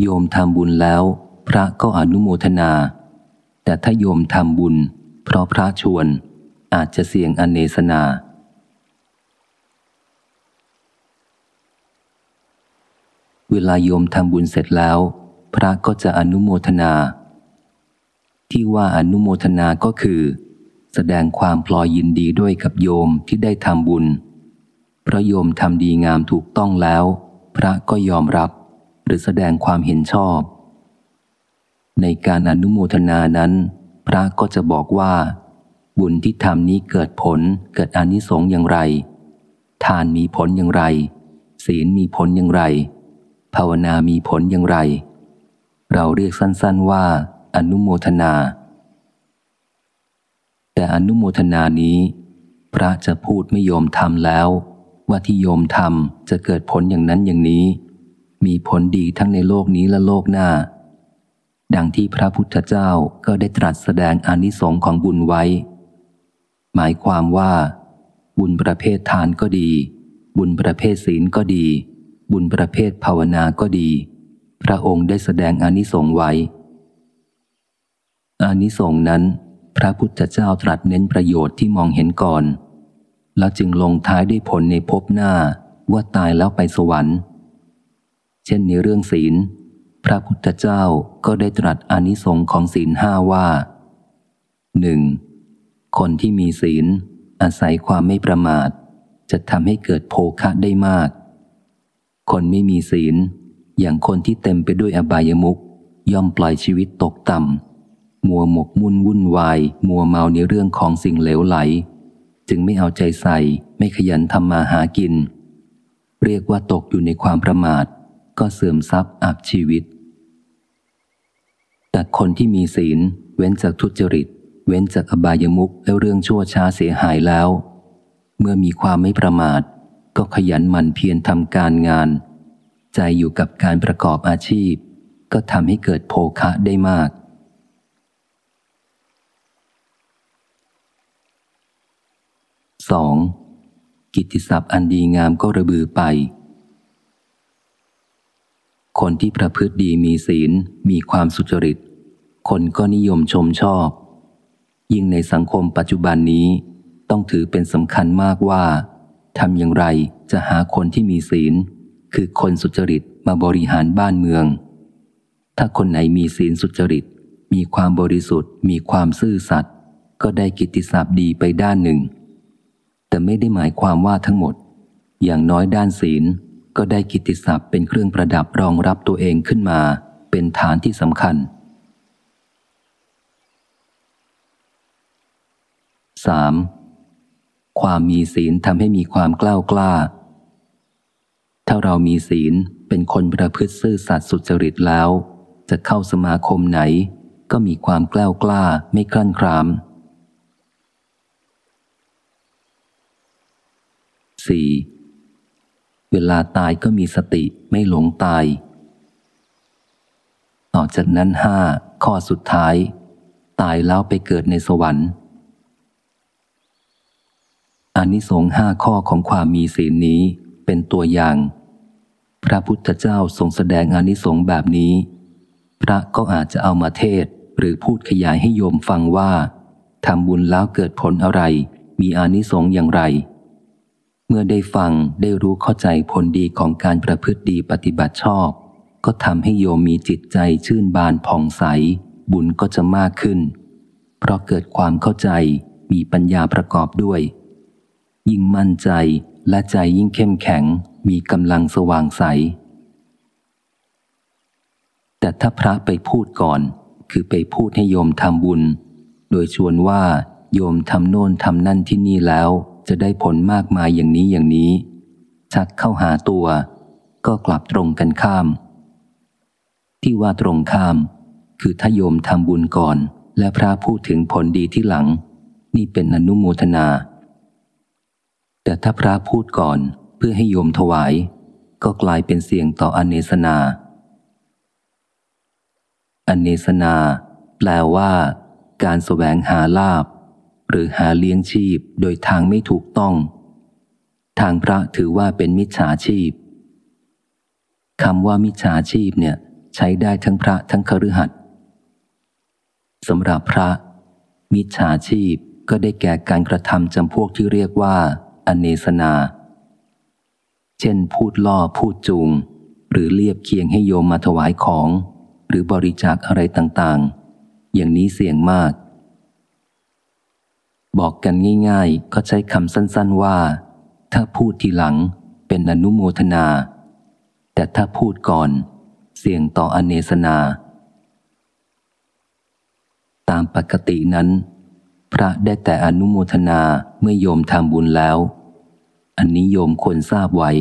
โยมทำบุญแล้ว พระก็อนุโมทนา แต่ถ้าโยมทำบุญ เพราะพระชวนอาจจะเสี่ยงอเนสนา เวลาโยมทำบุญเสร็จแล้ว พระก็จะอนุโมทนา ที่ว่าอนุโมทนาก็คือ แสดงความพลอยยินดีด้วยกับโยมที่ได้ทำบุญพระโยมทำดีงามถูกต้องแล้ว พระก็ยอมรับ หรือแสดงความเห็นชอบ ในการอนุโมทนานั้น พระก็จะบอกว่า บุญที่ทำนี้เกิดผลเกิดอนิสงส์อย่างไร ทานมีผลอย่างไร ศีลมีผลอย่างไร ภาวนามีผลอย่างไร เราเรียกสั้นๆว่า อนุโมทนา แต่อนุโมทนานี้ พระจะพูดไม่ยอมทำแล้วว่าที่โยมทำจะเกิดผลอย่างนั้นอย่างนี้ มีผลดีทั้งในโลกนี้และโลกหน้า ดังที่พระพุทธเจ้าก็ได้ตรัสแสดงอนิสงค์ของบุญไว้ หมายความว่า บุญประเภททานก็ดี บุญประเภทศีลก็ดี บุญประเภทภาวนาก็ดี พระองค์ได้แสดงอนิสงค์ไว้อนิสงส์นั้น พระพุทธเจ้าตรัสเน้นประโยชน์ที่มองเห็นก่อน แล้วจึงลงท้ายด้วยผลในภพหน้าว่าตายแล้วไปสวรรค์ เช่นในเรื่องศีล พระพุทธเจ้าก็ได้ตรัสอนิสงค์ของศีลห้าว่าหนึ่งคนที่มีศีล อาศัยความไม่ประมาท จะทำให้เกิดโภคะได้มาก คนไม่มีศีล อย่างคนที่เต็มไปด้วยอบายมุขย่อมปล่อยชีวิตตกต่ำมัวหมกมุ่นวุ่นวาย มัวเมาในเรื่องของสิ่งเหลวไหล จึงไม่เอาใจใส่ไม่ขยันทำมาหากิน เรียกว่าตกอยู่ในความประมาท ก็เสื่อมทรัพย์อับชีวิต แต่คนที่มีศีล เว้นจากทุจริต เว้นจากอบายมุขและเรื่องชั่วช้าเสียหายแล้ว เมื่อมีความไม่ประมาท ก็ขยันหมั่นเพียรทำการงาน ใจอยู่กับการประกอบอาชีพ ก็ทำให้เกิดโภคะได้มาก 2. กิตติศัพท์อันดีงามก็ระบือไป คนที่ประพฤติดีมีศีล มีความสุจริต คนก็นิยมชมชอบ ยิ่งในสังคมปัจจุบันนี้ ต้องถือเป็นสำคัญมากว่าทำอย่างไรจะหาคนที่มีศีล คือคนสุจริตมาบริหารบ้านเมือง ถ้าคนไหนมีศีลสุจริต มีความบริสุทธิ์ มีความซื่อสัตย์ก็ได้กิตติศัพท์ดีไปด้านหนึ่ง แต่ไม่ได้หมายความว่าทั้งหมด อย่างน้อยด้านศีล ก็ได้กิตติศัพท์เป็นเครื่องประดับรองรับตัวเองขึ้นมา เป็นฐานที่สำคัญ 3. ความมีศีลทำให้มีความกล้ากล้า ถ้าเรามีศีลเป็นคนประพฤติซื่อสัตย์สุจริตแล้ว จะเข้าสมาคมไหน ก็มีความกล้ากล้าไม่คลั่นคราม 4. เวลาตายก็มีสติไม่หลงตาย ต่อจากนั้นห้าข้อสุดท้าย ตายแล้วไปเกิดในสวรรค์อานิสงส์ห้าข้อของความมีศีลนี้เป็นตัวอย่าง พระพุทธเจ้าทรงแสดงอานิสงส์แบบนี้ พระก็อาจจะเอามาเทศหรือพูดขยายให้โยมฟังว่าทำบุญแล้วเกิดผลอะไร มีอานิสงส์อย่างไร เมื่อได้ฟังได้รู้เข้าใจผลดีของการประพฤติดีปฏิบัติชอบ ก็ทำให้โยมมีจิตใจชื่นบานผ่องใส บุญก็จะมากขึ้น เพราะเกิดความเข้าใจมีปัญญาประกอบด้วย ยิ่งมั่นใจและใจยิ่งเข้มแข็งมีกำลังสว่างใส แต่ถ้าพระไปพูดก่อน คือไปพูดให้โยมทำบุญ โดยชวนว่าโยมทำโน่นทำนั่นที่นี่แล้ว จะได้ผลมากมายอย่างนี้อย่างนี้ ชักเข้าหาตัว ก็กลับตรงกันข้าม ที่ว่าตรงข้าม คือถ้าโยมทำบุญก่อน และพระพูดถึงผลดีที่หลัง นี่เป็นอนุโมทนา แต่ถ้าพระพูดก่อนเพื่อให้โยมถวาย ก็กลายเป็นเสี่ยงต่ออเนสนา อเนสนา แปลว่า การสแสวงหาลาบ หรือหาเลี้ยงชีพโดยทางไม่ถูกต้อง ทางพระถือว่าเป็นมิจฉาชีพคำว่ามิจฉาชีพเนี่ยใช้ได้ทั้งพระทั้งคฤหัสถ์สำหรับพระ มิจฉาชีพก็ได้แก่การกระทำจำพวกที่เรียกว่า อเนสนา เช่นพูดล่อพูดจูง หรือเรียบเคียงให้โยมมาถวายของ หรือบริจาคอะไรต่างๆ อย่างนี้เสี่ยงมาก บอกกันง่ายๆ ก็ใช้คำสั้นๆว่า ถ้าพูดทีหลังเป็นอนุโมทนา แต่ถ้าพูดก่อน เสี่ยงต่ออเนสนา ตามปกตินั้น พระได้แต่อนุโมทนาเมื่อโยมทำบุญแล้ว อันนี้โยมควรทราบไว้